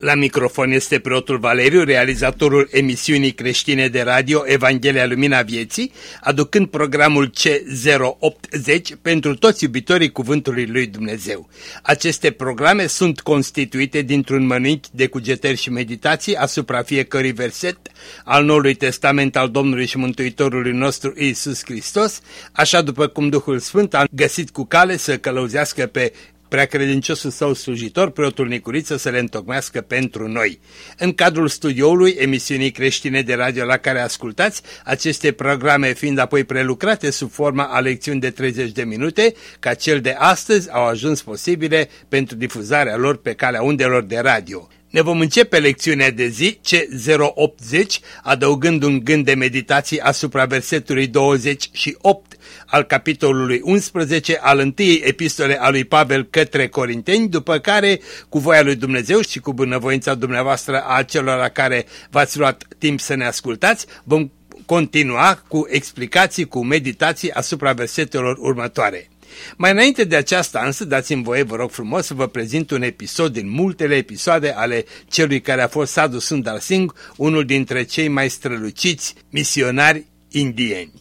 la microfon este preotul Valeriu, realizatorul emisiunii creștine de radio Evanghelia Lumina Vieții, aducând programul C080 pentru toți iubitorii Cuvântului Lui Dumnezeu. Aceste programe sunt constituite dintr-un mănânc de cugetări și meditații asupra fiecărui verset al Noului Testament al Domnului și Mântuitorului nostru Iisus Hristos, așa după cum Duhul Sfânt a găsit cu cale să călăuzească pe preacredinciosul său slujitor, preotul Nicuriță, să le întocmească pentru noi. În cadrul studioului emisiunii creștine de radio la care ascultați, aceste programe fiind apoi prelucrate sub forma a lecțiuni de 30 de minute, ca cel de astăzi au ajuns posibile pentru difuzarea lor pe calea undelor de radio. Ne vom începe lecțiunea de zi C080 adăugând un gând de meditații asupra versetului 28 al capitolului 11 al întâiei epistole a lui Pavel către Corinteni, după care, cu voia lui Dumnezeu și cu bunăvoința dumneavoastră a celor care v-ați luat timp să ne ascultați, vom continua cu explicații, cu meditații asupra versetelor următoare. Mai înainte de aceasta însă, dați-mi voie, vă rog frumos, să vă prezint un episod din multele episoade ale celui care a fost Sadhu Sundar Singh, unul dintre cei mai străluciți misionari indieni.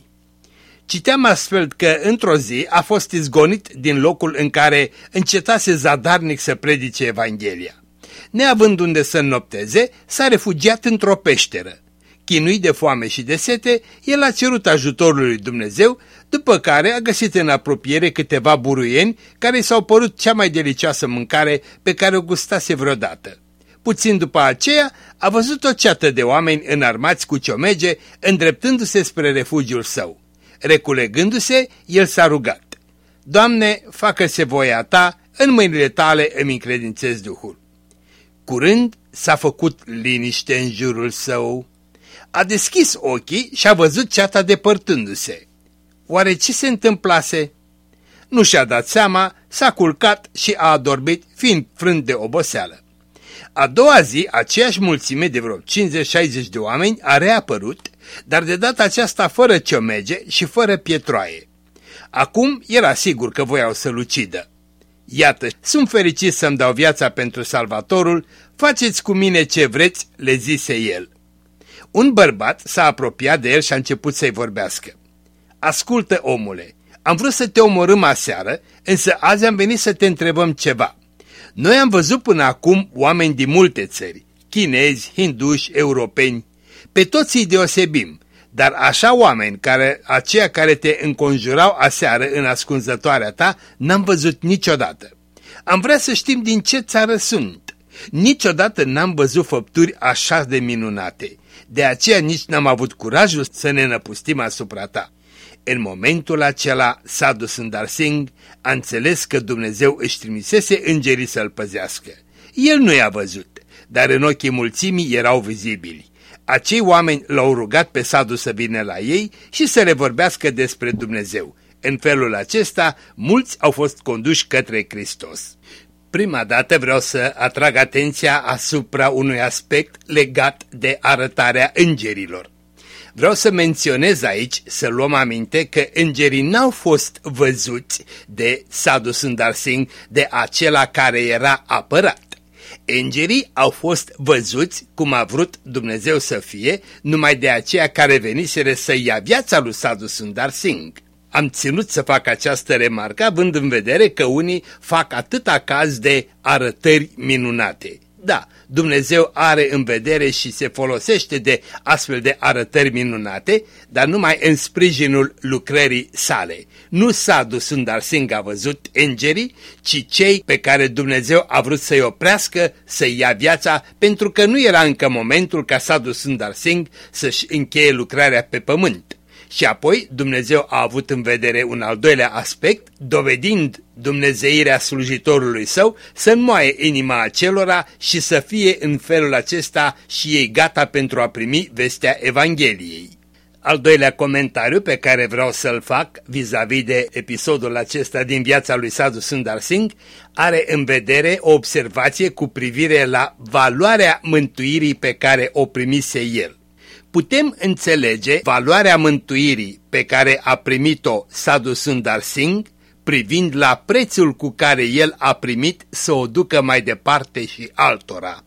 Citeam astfel că într-o zi a fost izgonit din locul în care încetase zadarnic să predice Evanghelia. Neavând unde să înnopteze, s-a refugiat într-o peșteră. Chinuit de foame și de sete, el a cerut ajutorul lui Dumnezeu, după care a găsit în apropiere câteva buruieni care s-au părut cea mai delicioasă mâncare pe care o gustase vreodată. Puțin după aceea a văzut o ceată de oameni înarmați cu ciomege îndreptându-se spre refugiul său. Reculegându-se, el s-a rugat. Doamne, facă-se voia ta, în mâinile tale îmi încredințez Duhul. Curând s-a făcut liniște în jurul său. A deschis ochii și a văzut ceata depărtându-se. Oare ce se întâmplase? Nu și-a dat seama, s-a culcat și a adormit, fiind frânt de oboseală. A doua zi, aceeași mulțime de vreo 50-60 de oameni a reapărut, dar de data aceasta fără ciomege și fără pietroaie. Acum era sigur că voiau să-l ucidă. Iată, sunt fericit să-mi dau viața pentru salvatorul, faceți cu mine ce vreți, le zise el. Un bărbat s-a apropiat de el și a început să-i vorbească. Ascultă, omule, am vrut să te omorâm aseară, însă azi am venit să te întrebăm ceva. Noi am văzut până acum oameni din multe țări, chinezi, hinduși, europeni. Pe toți îi deosebim, dar așa oameni, care, aceia care te înconjurau aseară în ascunzătoarea ta, n-am văzut niciodată. Am vrea să știm din ce țară sunt. Niciodată n-am văzut făpturi așa de minunate. De aceea nici n-am avut curajul să ne năpustim asupra ta. În momentul acela, Sadhu Sundar Singh a înțeles că Dumnezeu își trimisese îngerii să-l păzească. El nu i-a văzut, dar în ochii mulțimii erau vizibili. Acei oameni l-au rugat pe Sadhu să vină la ei și să le vorbească despre Dumnezeu. În felul acesta, mulți au fost conduși către Hristos. Prima dată vreau să atrag atenția asupra unui aspect legat de arătarea îngerilor. Vreau să menționez aici, să luăm aminte că îngerii n-au fost văzuți de Sadhu Sundar Singh, de acela care era apărat. Îngerii au fost văzuți cum a vrut Dumnezeu să fie, numai de aceea care veniseră să ia viața lui Sadhu Sundar Singh. Am ținut să fac această remarcă având în vedere că unii fac atâta caz de arătări minunate. Da, Dumnezeu are în vedere și se folosește de astfel de arătări minunate, dar numai în sprijinul lucrării sale. Nu Sadu Sundar Singh a văzut îngerii, ci cei pe care Dumnezeu a vrut să-i oprească, să-i ia viața, pentru că nu era încă momentul ca Sadu Sundar Singh să-și încheie lucrarea pe pământ. Și apoi Dumnezeu a avut în vedere un al doilea aspect, dovedind dumnezeirea slujitorului său, să înmoaie inima acelora și să fie în felul acesta și ei gata pentru a primi vestea Evangheliei. Al doilea comentariu pe care vreau să-l fac vis-a-vis -vis de episodul acesta din viața lui Sadhu Sundar Singh are în vedere o observație cu privire la valoarea mântuirii pe care o primise el. Putem înțelege valoarea mântuirii pe care a primit-o Sadhu Sundar Singh privind la prețul cu care el a primit să o ducă mai departe și altora.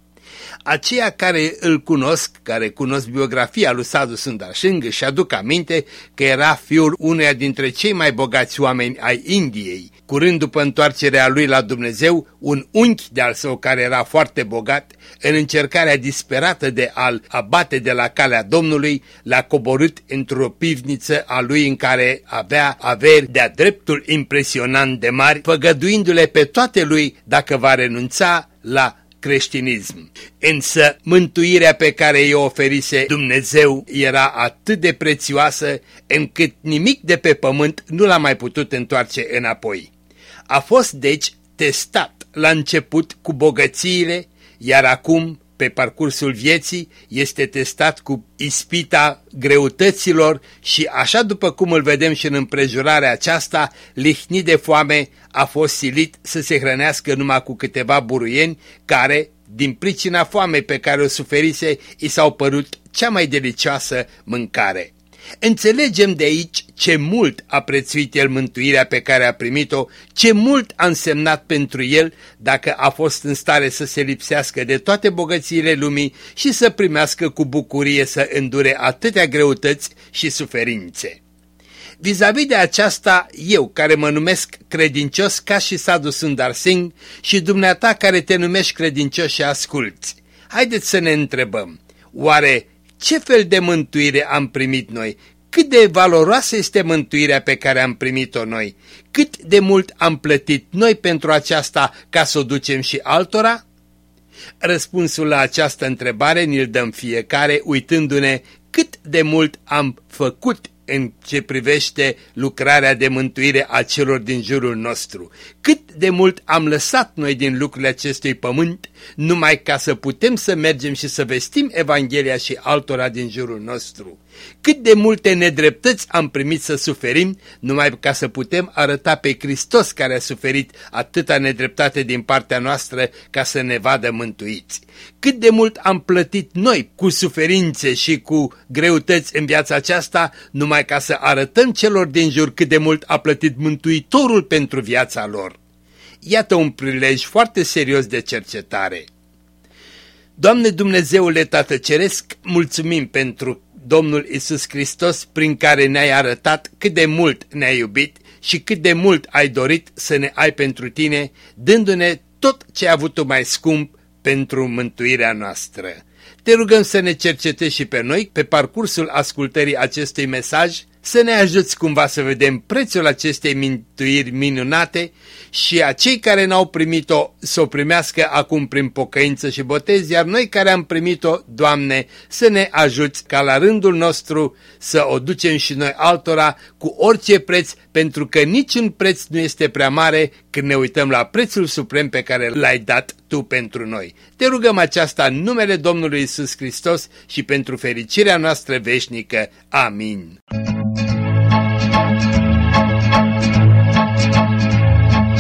Aceia care îl cunosc, care cunosc biografia lui Sadhu Sundar Singh și aduc aminte că era fiul uneia dintre cei mai bogați oameni ai Indiei. Curând după întoarcerea lui la Dumnezeu, un unchi de-al său care era foarte bogat, în încercarea disperată de a-l abate de la calea Domnului, l-a coborât într-o pivniță a lui în care avea averi de-a dreptul impresionant de mari, făgăduindu-le pe toate lui dacă va renunța la creștinism. Însă mântuirea pe care i-o oferise Dumnezeu era atât de prețioasă încât nimic de pe pământ nu l-a mai putut întoarce înapoi. A fost deci testat la început cu bogățiile, iar acum pe parcursul vieții este testat cu ispita greutăților și așa după cum îl vedem și în împrejurarea aceasta, lihnit de foame a fost silit să se hrănească numai cu câteva buruieni care, din pricina foamei pe care o suferise, i s-au părut cea mai delicioasă mâncare. Înțelegem de aici ce mult a prețuit el mântuirea pe care a primit-o, ce mult a însemnat pentru el dacă a fost în stare să se lipsească de toate bogățiile lumii și să primească cu bucurie să îndure atâtea greutăți și suferințe. Vis-a-vis -vis de aceasta, eu care mă numesc credincios ca și Sadhu Sundar Singh și dumneata care te numești credincios și asculți, haideți să ne întrebăm, oare ce fel de mântuire am primit noi, cât de valoroasă este mântuirea pe care am primit-o noi, cât de mult am plătit noi pentru aceasta ca să o ducem și altora? Răspunsul la această întrebare ni-l dăm fiecare uitându-ne cât de mult am făcut în ce privește lucrarea de mântuire a celor din jurul nostru. Cât de mult am lăsat noi din lucrurile acestui pământ, numai ca să putem să mergem și să vestim Evanghelia și altora din jurul nostru. Cât de multe nedreptăți am primit să suferim, numai ca să putem arăta pe Hristos care a suferit atâta nedreptate din partea noastră ca să ne vadă mântuiți. Cât de mult am plătit noi cu suferințe și cu greutăți în viața aceasta, numai ca să arătăm celor din jur cât de mult a plătit Mântuitorul pentru viața lor. Iată un prilej foarte serios de cercetare. Doamne Dumnezeule Tată Ceresc, mulțumim pentru Domnul Isus Hristos prin care ne-ai arătat cât de mult ne-ai iubit și cât de mult ai dorit să ne ai pentru tine, dându-ne tot ce ai avut mai scump pentru mântuirea noastră. Te rugăm să ne cercetezi și pe noi pe parcursul ascultării acestui mesaj să ne ajuți cumva să vedem prețul acestei mântuiri minunate și a cei care n-au primit-o să o primească acum prin pocăință și botez, iar noi care am primit-o, Doamne, să ne ajuți ca la rândul nostru să o ducem și noi altora cu orice preț, pentru că niciun preț nu este prea mare când ne uităm la prețul suprem pe care l-ai dat Tu pentru noi. Te rugăm aceasta în numele Domnului Isus Hristos și pentru fericirea noastră veșnică. Amin.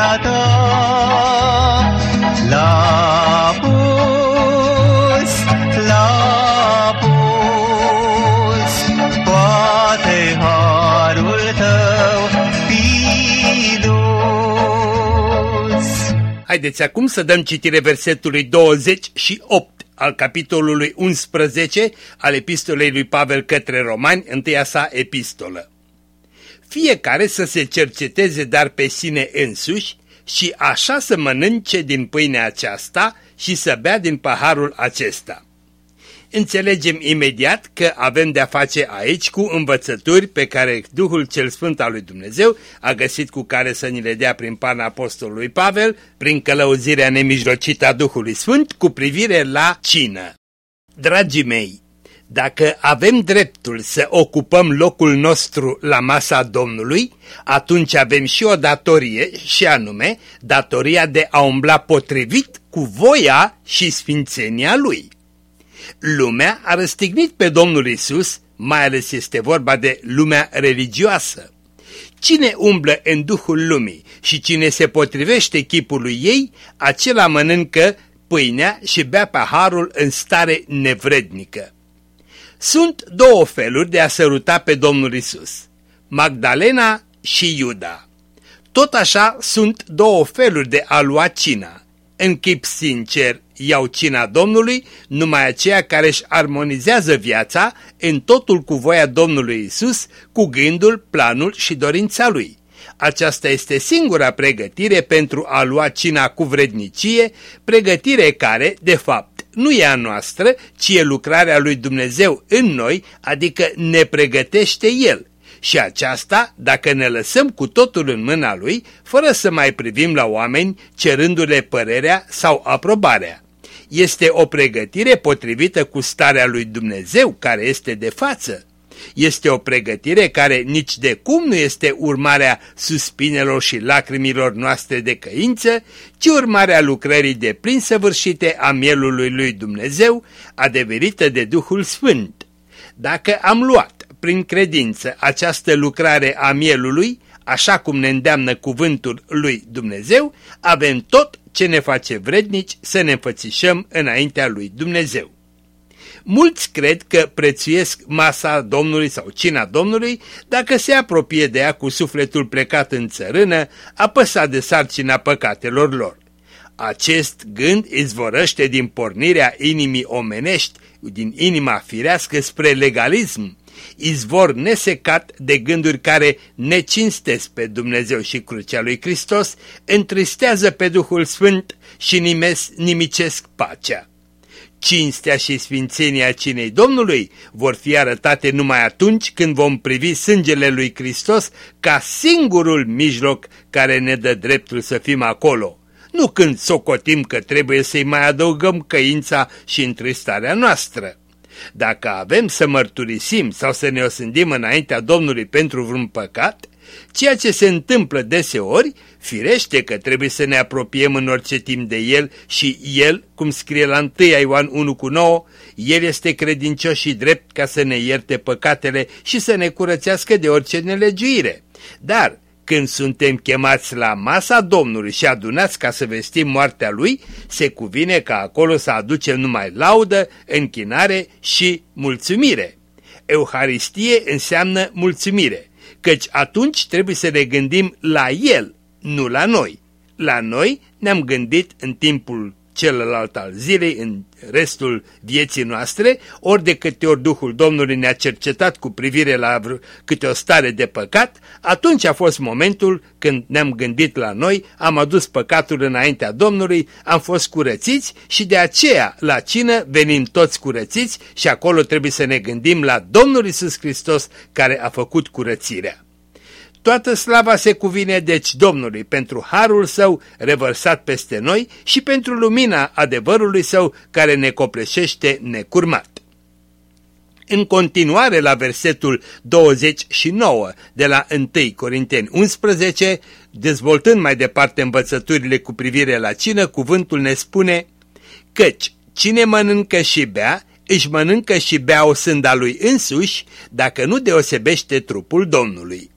e mântuirea ta. La pus, la pus, poate harul tău fi dus. Haideți acum să dăm citire versetului 28 al capitolului 11 al epistolei lui Pavel către romani, întâia sa epistolă. Fiecare să se cerceteze dar pe sine însuși și așa să mănânce din pâinea aceasta și să bea din paharul acesta. Înțelegem imediat că avem de-a face aici cu învățături pe care Duhul cel Sfânt al lui Dumnezeu a găsit cu care să ni le dea prin pana apostolului Pavel, prin călăuzirea nemijlocită a Duhului Sfânt cu privire la cină. Dragii mei, dacă avem dreptul să ocupăm locul nostru la masa Domnului, atunci avem și o datorie, și anume datoria de a umbla potrivit cu voia și sfințenia Lui. Lumea a răstignit pe Domnul Isus, mai ales este vorba de lumea religioasă. Cine umblă în duhul lumii și cine se potrivește chipului ei, acela mănâncă pâinea și bea paharul în stare nevrednică. Sunt două feluri de a săruta pe Domnul Isus, Magdalena și Iuda. Tot așa sunt două feluri de a lua cina. În chip sincer iau cina Domnului numai aceia care își armonizează viața în totul cu voia Domnului Isus, cu gândul, planul și dorința Lui. Aceasta este singura pregătire pentru a lua cina cu vrednicie, pregătire care, de fapt, nu e a noastră, ci e lucrarea lui Dumnezeu în noi, adică ne pregătește El. Și aceasta dacă ne lăsăm cu totul în mâna Lui, fără să mai privim la oameni cerându-le părerea sau aprobarea. Este o pregătire potrivită cu starea lui Dumnezeu care este de față. Este o pregătire care nici de cum nu este urmarea suspinelor și lacrimilor noastre de căință, ci urmarea lucrării de plin săvârșite a mielului lui Dumnezeu, adeverită de Duhul Sfânt. Dacă am luat prin credință această lucrare a mielului, așa cum ne îndeamnă cuvântul lui Dumnezeu, avem tot ce ne face vrednici să ne înfățișăm înaintea lui Dumnezeu. Mulți cred că prețuiesc masa Domnului sau cina Domnului dacă se apropie de ea cu sufletul plecat în țărână, apăsat de sarcina păcatelor lor. Acest gând izvorăște din pornirea inimii omenești, din inima firească spre legalism, izvor nesecat de gânduri care necinstesc pe Dumnezeu și crucea lui Hristos, întristează pe Duhul Sfânt și nimes, nimicesc pacea. Cinstea și sfințenia cinei Domnului vor fi arătate numai atunci când vom privi sângele lui Hristos ca singurul mijloc care ne dă dreptul să fim acolo, nu când socotim că trebuie să-i mai adăugăm căința și întristarea noastră. Dacă avem să mărturisim sau să ne osândim înaintea Domnului pentru vreun păcat, ceea ce se întâmplă deseori, firește că trebuie să ne apropiem în orice timp de El și El, cum scrie la 1 Ioan 1 cu 9, El este credincios și drept ca să ne ierte păcatele și să ne curățească de orice nelegiuire. Dar, când suntem chemați la masa Domnului și adunați ca să vestim moartea Lui, se cuvine ca acolo să aducem numai laudă, închinare și mulțumire. Euharistie înseamnă mulțumire, căci atunci trebuie să ne gândim la El, nu la noi. La noi ne-am gândit în timpul celălalt al zilei, în restul vieții noastre, ori de câte ori Duhul Domnului ne-a cercetat cu privire la câte o stare de păcat, atunci a fost momentul când ne-am gândit la noi, am adus păcatul înaintea Domnului, am fost curățiți și de aceea la cină venim toți curățiți și acolo trebuie să ne gândim la Domnul Isus Hristos care a făcut curățirea. Toată slava se cuvine deci Domnului pentru harul său revărsat peste noi și pentru lumina adevărului său care ne copleșește necurmat. În continuare la versetul 29 de la 1 Corinteni 11, dezvoltând mai departe învățăturile cu privire la cină, cuvântul ne spune Căci cine mănâncă și bea, își mănâncă și bea o sânda lui însuși, dacă nu deosebește trupul Domnului.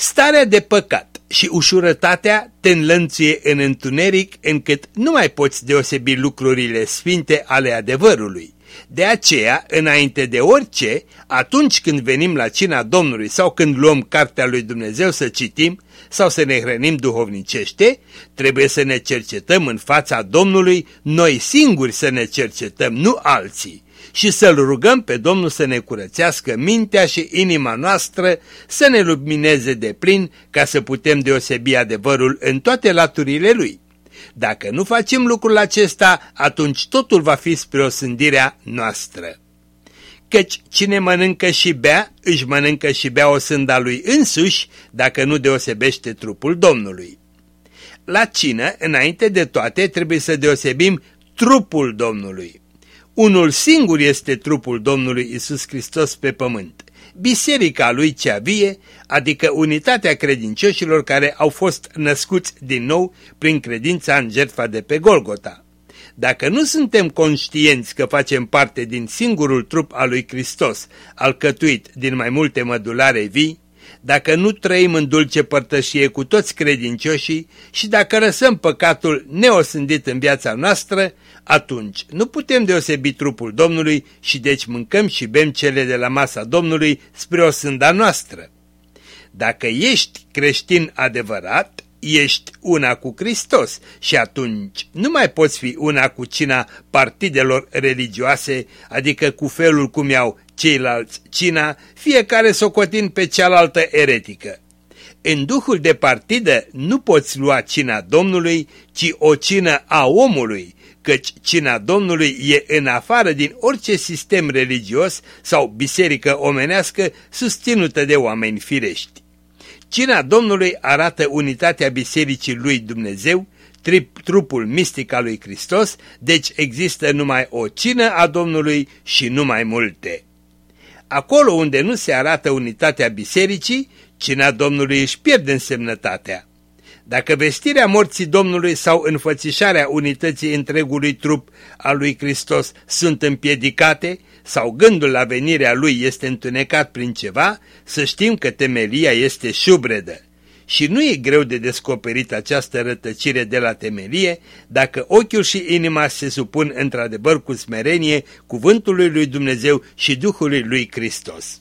Starea de păcat și ușurătatea te înlănțuie în întuneric încât nu mai poți deosebi lucrurile sfinte ale adevărului. De aceea, înainte de orice, atunci când venim la cina Domnului sau când luăm cartea lui Dumnezeu să citim sau să ne hrănim duhovnicește, trebuie să ne cercetăm în fața Domnului, noi singuri să ne cercetăm, nu alții și să-L rugăm pe Domnul să ne curățească mintea și inima noastră, să ne lumineze de plin ca să putem deosebi adevărul în toate laturile Lui. Dacă nu facem lucrul acesta, atunci totul va fi spre osândirea noastră. Căci cine mănâncă și bea, își mănâncă și bea o sânda lui însuși, dacă nu deosebește trupul Domnului. La cină, înainte de toate, trebuie să deosebim trupul Domnului. Unul singur este trupul Domnului Isus Hristos pe pământ. Biserica lui cea vie, adică unitatea credincioșilor care au fost născuți din nou prin credința în jertfa de pe Golgota. Dacă nu suntem conștienți că facem parte din singurul trup al lui Hristos, alcătuit din mai multe mădulare vii, dacă nu trăim în dulce părtășie cu toți credincioșii și dacă lăsăm păcatul neosândit în viața noastră, atunci nu putem deosebi trupul Domnului și deci mâncăm și bem cele de la masa Domnului spre o sânda noastră. Dacă ești creștin adevărat, ești una cu Hristos și atunci nu mai poți fi una cu cina partidelor religioase, adică cu felul cum iau ceilalți cina, fiecare socotind pe cealaltă eretică. În duhul de partidă nu poți lua cina Domnului, ci o cină a omului, căci cina Domnului e în afară din orice sistem religios sau biserică omenească susținută de oameni firești. Cina Domnului arată unitatea bisericii lui Dumnezeu, trupul mistic al lui Hristos, deci există numai o cină a Domnului și numai multe. Acolo unde nu se arată unitatea bisericii, cina Domnului își pierde însemnătatea. Dacă vestirea morții Domnului sau înfățișarea unității întregului trup al lui Hristos sunt împiedicate sau gândul la venirea lui este întunecat prin ceva, să știm că temelia este șubredă. Și nu e greu de descoperit această rătăcire de la temelie dacă ochiul și inima se supun într-adevăr cu smerenie cuvântului lui Dumnezeu și Duhului lui Hristos.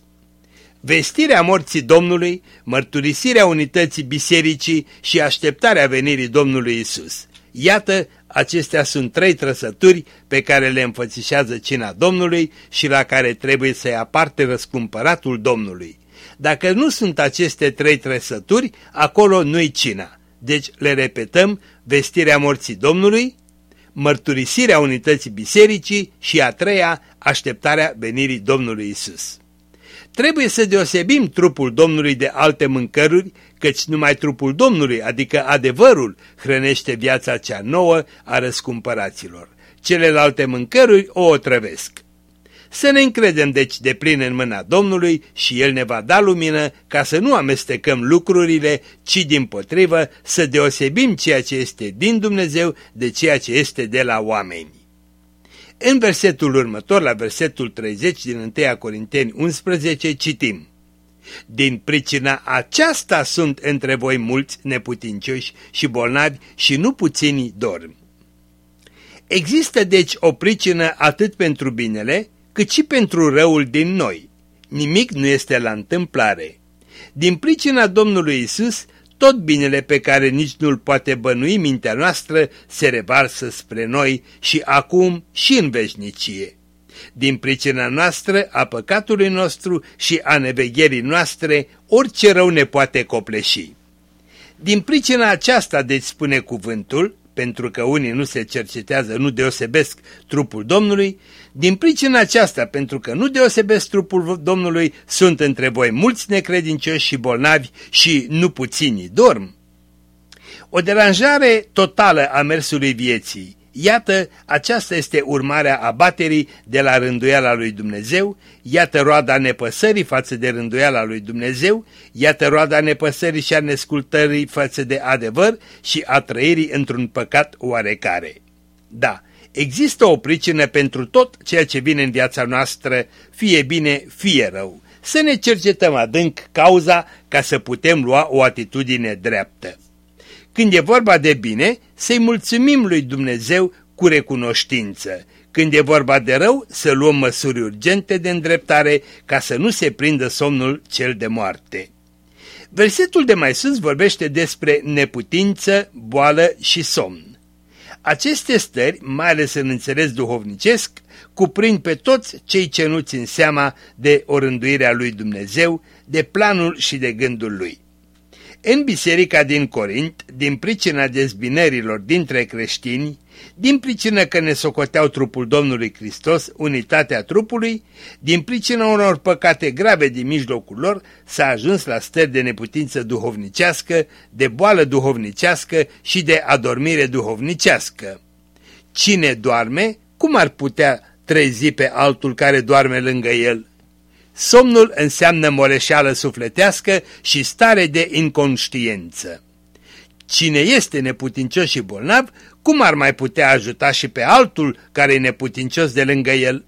Vestirea morții Domnului, mărturisirea unității bisericii și așteptarea venirii Domnului Isus. Iată, acestea sunt trei trăsături pe care le înfățișează cina Domnului și la care trebuie să-i aparte răscumpăratul Domnului. Dacă nu sunt aceste trei trăsături, acolo nu-i cina. Deci le repetăm, vestirea morții Domnului, mărturisirea unității bisericii și a treia, așteptarea venirii Domnului Isus. Trebuie să deosebim trupul Domnului de alte mâncăruri, căci numai trupul Domnului, adică adevărul, hrănește viața cea nouă a răscumpăraților. Celelalte mâncăruri o otrăvesc. Să ne încredem deci de plin în mâna Domnului și El ne va da lumină ca să nu amestecăm lucrurile, ci din potrivă să deosebim ceea ce este din Dumnezeu de ceea ce este de la oameni. În versetul următor, la versetul 30 din 1 Corinteni 11, citim Din pricina aceasta sunt între voi mulți neputincioși și bolnavi și nu puțini dormi. Există deci o pricină atât pentru binele, cât și pentru răul din noi. Nimic nu este la întâmplare. Din pricina Domnului Isus, tot binele pe care nici nu-l poate bănui mintea noastră se revarsă spre noi și acum și în veșnicie. Din pricina noastră, a păcatului nostru și a nevegherii noastre, orice rău ne poate copleși. Din pricina aceasta, deci spune cuvântul, pentru că unii nu se cercetează, nu deosebesc trupul Domnului, din pricina aceasta, pentru că nu deosebesc trupul Domnului, sunt între voi mulți necredincioși și bolnavi și nu puțini dorm. O deranjare totală a mersului vieții. Iată, aceasta este urmarea abaterii de la rânduiala lui Dumnezeu, iată roada nepăsării față de rânduiala lui Dumnezeu, iată roada nepăsării și a nescultării față de adevăr și a trăirii într-un păcat oarecare. Da, Există o pricină pentru tot ceea ce vine în viața noastră, fie bine, fie rău. Să ne cercetăm adânc cauza ca să putem lua o atitudine dreaptă. Când e vorba de bine, să-i mulțumim lui Dumnezeu cu recunoștință, Când e vorba de rău, să luăm măsuri urgente de îndreptare ca să nu se prindă somnul cel de moarte. Versetul de mai sus vorbește despre neputință, boală și somn. Aceste stări, mai ales în înțeles duhovnicesc, cuprind pe toți cei ce nu țin seama de orânduirea lui Dumnezeu, de planul și de gândul lui. În biserica din Corint, din pricina dezbinărilor dintre creștini, din pricina că ne socoteau trupul Domnului Hristos, unitatea trupului, din pricina unor păcate grave din mijlocul lor, s-a ajuns la stări de neputință duhovnicească, de boală duhovnicească și de adormire duhovnicească. Cine doarme, cum ar putea trezi pe altul care doarme lângă el? Somnul înseamnă moleșeală sufletească și stare de inconștiență. Cine este neputincios și bolnav, cum ar mai putea ajuta și pe altul care e neputincios de lângă el?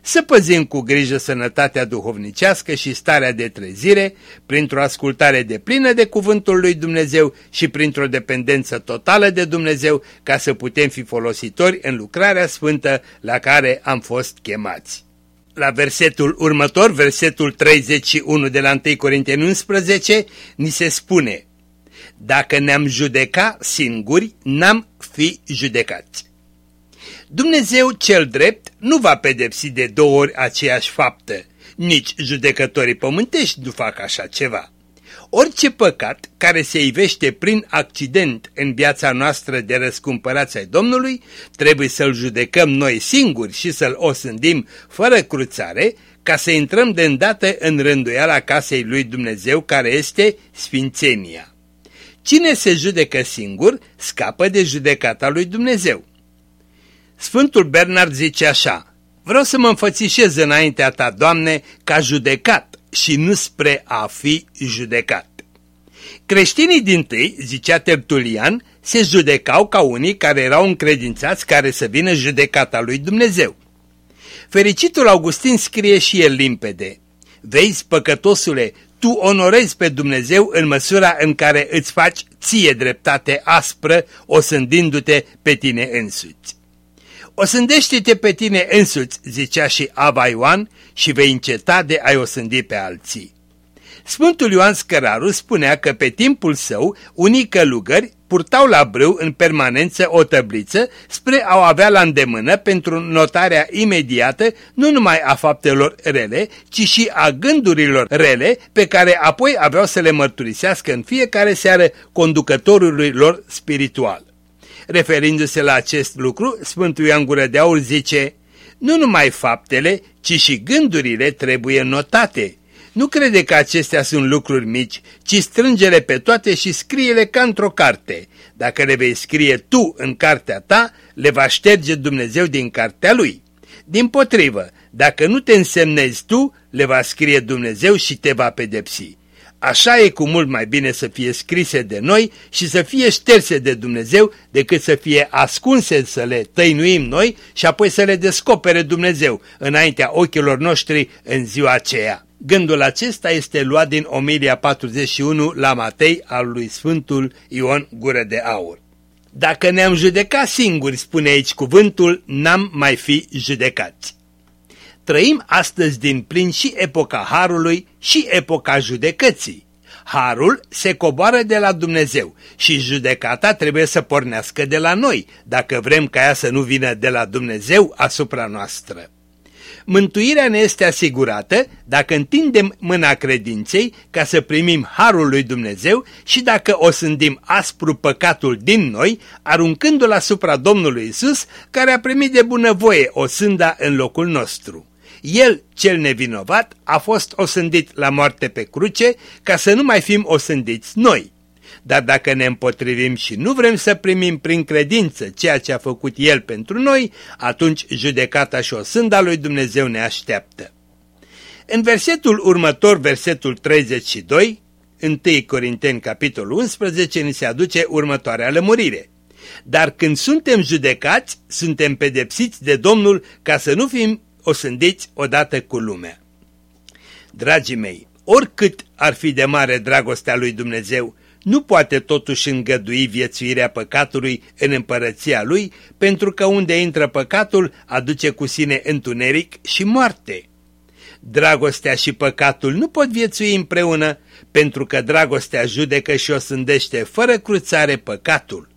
Să păzim cu grijă sănătatea duhovnicească și starea de trezire, printr-o ascultare de plină de cuvântul lui Dumnezeu și printr-o dependență totală de Dumnezeu, ca să putem fi folositori în lucrarea sfântă la care am fost chemați. La versetul următor, versetul 31 de la 1 Corinteni 11, ni se spune Dacă ne-am judeca singuri, n-am fi judecați. Dumnezeu cel drept nu va pedepsi de două ori aceeași faptă, nici judecătorii pământești nu fac așa ceva. Orice păcat care se ivește prin accident în viața noastră de răscumpărați ai Domnului, trebuie să-l judecăm noi singuri și să-l osândim fără cruțare, ca să intrăm de îndată în rânduiala casei lui Dumnezeu care este Sfințenia. Cine se judecă singur, scapă de judecata lui Dumnezeu. Sfântul Bernard zice așa, vreau să mă înfățișez înaintea ta, Doamne, ca judecat și nu spre a fi judecat. Creștinii din tâi, zicea Tertulian, se judecau ca unii care erau încredințați care să vină judecata lui Dumnezeu. Fericitul Augustin scrie și el limpede, Vezi, păcătosule, tu onorezi pe Dumnezeu în măsura în care îți faci ție dreptate aspră, osândindu-te pe tine însuți. Osândește-te pe tine însuți, zicea și Aba Ioan, și vei înceta de a-i osândi pe alții. Sfântul Ioan Scăraru spunea că pe timpul său unii călugări purtau la brâu în permanență o tăbliță spre a o avea la îndemână pentru notarea imediată nu numai a faptelor rele, ci și a gândurilor rele pe care apoi aveau să le mărturisească în fiecare seară conducătorului lor spiritual. Referindu-se la acest lucru, Sfântul Ioan Gură de Aur zice, nu numai faptele, ci și gândurile trebuie notate. Nu crede că acestea sunt lucruri mici, ci strângele pe toate și scrie-le ca într-o carte. Dacă le vei scrie tu în cartea ta, le va șterge Dumnezeu din cartea lui. Din potrivă, dacă nu te însemnezi tu, le va scrie Dumnezeu și te va pedepsi. Așa e cu mult mai bine să fie scrise de noi și să fie șterse de Dumnezeu decât să fie ascunse să le tăinuim noi și apoi să le descopere Dumnezeu înaintea ochilor noștri în ziua aceea. Gândul acesta este luat din Omilia 41 la Matei al lui Sfântul Ion Gură de Aur. Dacă ne-am judecat singuri, spune aici cuvântul, n-am mai fi judecați. Trăim astăzi din plin și epoca Harului și epoca judecății. Harul se coboară de la Dumnezeu și judecata trebuie să pornească de la noi, dacă vrem ca ea să nu vină de la Dumnezeu asupra noastră. Mântuirea ne este asigurată dacă întindem mâna credinței ca să primim harul lui Dumnezeu și dacă o sândim aspru păcatul din noi, aruncându-l asupra Domnului Isus, care a primit de bunăvoie o sânda în locul nostru. El, cel nevinovat, a fost osândit la moarte pe cruce ca să nu mai fim osândiți noi. Dar dacă ne împotrivim și nu vrem să primim prin credință ceea ce a făcut El pentru noi, atunci judecata și osânda lui Dumnezeu ne așteaptă. În versetul următor, versetul 32, 1 Corinteni capitolul 11, ni se aduce următoarea lămurire. Dar când suntem judecați, suntem pedepsiți de Domnul ca să nu fim osândiți odată cu lumea. Dragii mei, oricât ar fi de mare dragostea lui Dumnezeu, nu poate totuși îngădui viețuirea păcatului în împărăția lui, pentru că unde intră păcatul aduce cu sine întuneric și moarte. Dragostea și păcatul nu pot viețui împreună, pentru că dragostea judecă și o sândește fără cruțare păcatul.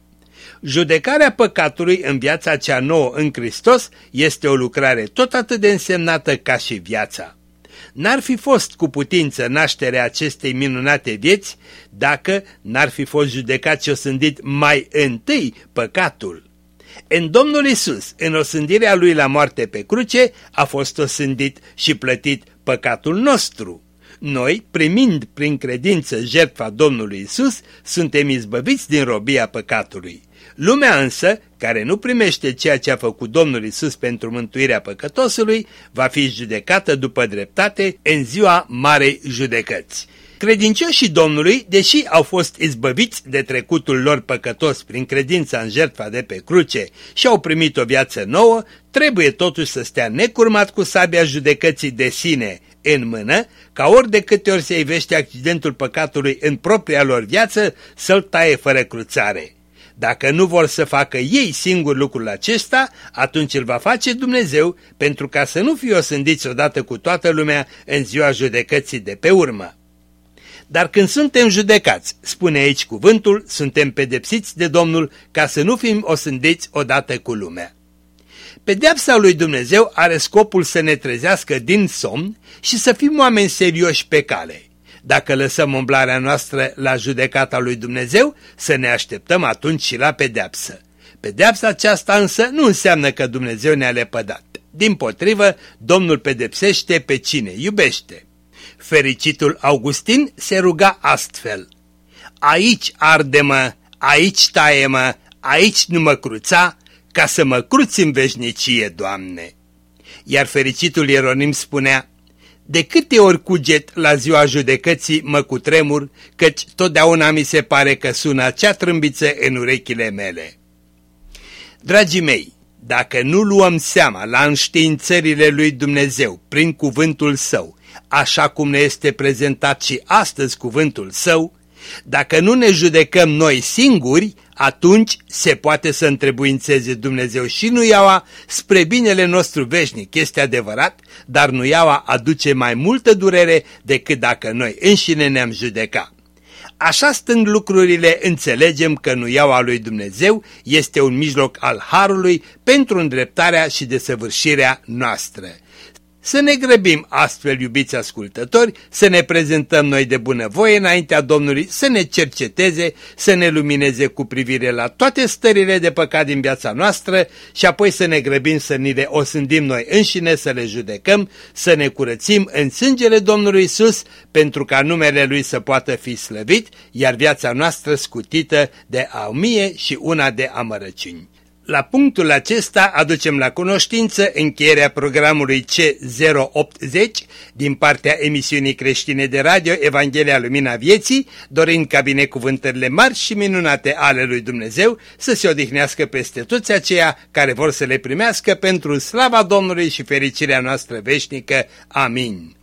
Judecarea păcatului în viața cea nouă în Hristos este o lucrare tot atât de însemnată ca și viața. N-ar fi fost cu putință nașterea acestei minunate vieți dacă n-ar fi fost judecat și osândit mai întâi păcatul. În Domnul Isus, în osândirea lui la moarte pe cruce, a fost osândit și plătit păcatul nostru. Noi, primind prin credință jertfa Domnului Isus, suntem izbăviți din robia păcatului. Lumea însă, care nu primește ceea ce a făcut Domnul Isus pentru mântuirea păcătosului, va fi judecată după dreptate în ziua Marei Judecăți. Credincioșii Domnului, deși au fost izbăviți de trecutul lor păcătos prin credința în jertfa de pe cruce și au primit o viață nouă, trebuie totuși să stea necurmat cu sabia judecății de sine în mână, ca ori de câte ori se ivește accidentul păcatului în propria lor viață, să-l taie fără cruțare. Dacă nu vor să facă ei singur lucrul acesta, atunci îl va face Dumnezeu pentru ca să nu fie osândiți odată cu toată lumea în ziua judecății de pe urmă. Dar când suntem judecați, spune aici cuvântul, suntem pedepsiți de Domnul ca să nu fim osândiți odată cu lumea. Pedeapsa lui Dumnezeu are scopul să ne trezească din somn și să fim oameni serioși pe cale. Dacă lăsăm umblarea noastră la judecata lui Dumnezeu, să ne așteptăm atunci și la pedeapsă. Pedeapsa aceasta însă nu înseamnă că Dumnezeu ne-a lepădat. Din potrivă, Domnul pedepsește pe cine iubește. Fericitul Augustin se ruga astfel. Aici arde-mă, aici taie-mă, aici nu mă cruța, ca să mă cruți în veșnicie, Doamne. Iar fericitul Ieronim spunea, de câte ori cuget la ziua judecății mă cutremur, căci totdeauna mi se pare că sună acea trâmbiță în urechile mele. Dragii mei, dacă nu luăm seama la înștiințările lui Dumnezeu prin cuvântul său, așa cum ne este prezentat și astăzi cuvântul său, dacă nu ne judecăm noi singuri, atunci se poate să întrebuințeze Dumnezeu și nuiaua spre binele nostru veșnic. Este adevărat, dar nuiaua aduce mai multă durere decât dacă noi înșine ne-am judeca. Așa stând lucrurile, înțelegem că nuiaua lui Dumnezeu este un mijloc al Harului pentru îndreptarea și desăvârșirea noastră. Să ne grăbim astfel, iubiți ascultători, să ne prezentăm noi de bunăvoie înaintea Domnului, să ne cerceteze, să ne lumineze cu privire la toate stările de păcat din viața noastră și apoi să ne grăbim să ni le osândim noi înșine, să le judecăm, să ne curățim în sângele Domnului Isus, pentru ca numele Lui să poată fi slăvit, iar viața noastră scutită de a mie și una de amărăciuni. La punctul acesta aducem la cunoștință încheierea programului C080 din partea emisiunii creștine de radio Evanghelia Lumina Vieții, dorind ca binecuvântările mari și minunate ale lui Dumnezeu să se odihnească peste toți aceia care vor să le primească pentru slava Domnului și fericirea noastră veșnică. Amin.